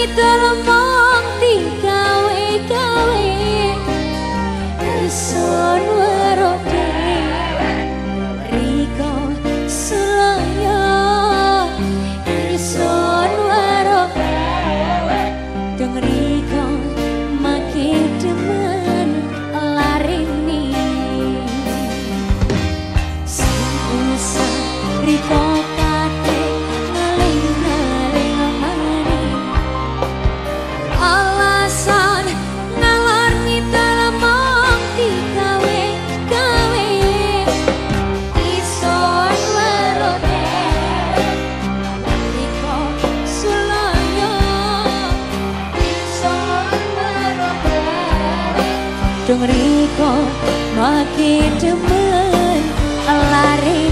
langit telah Riko makin demen lari.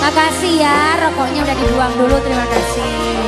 Makasih ya rokoknya udah dibuang dulu terima kasih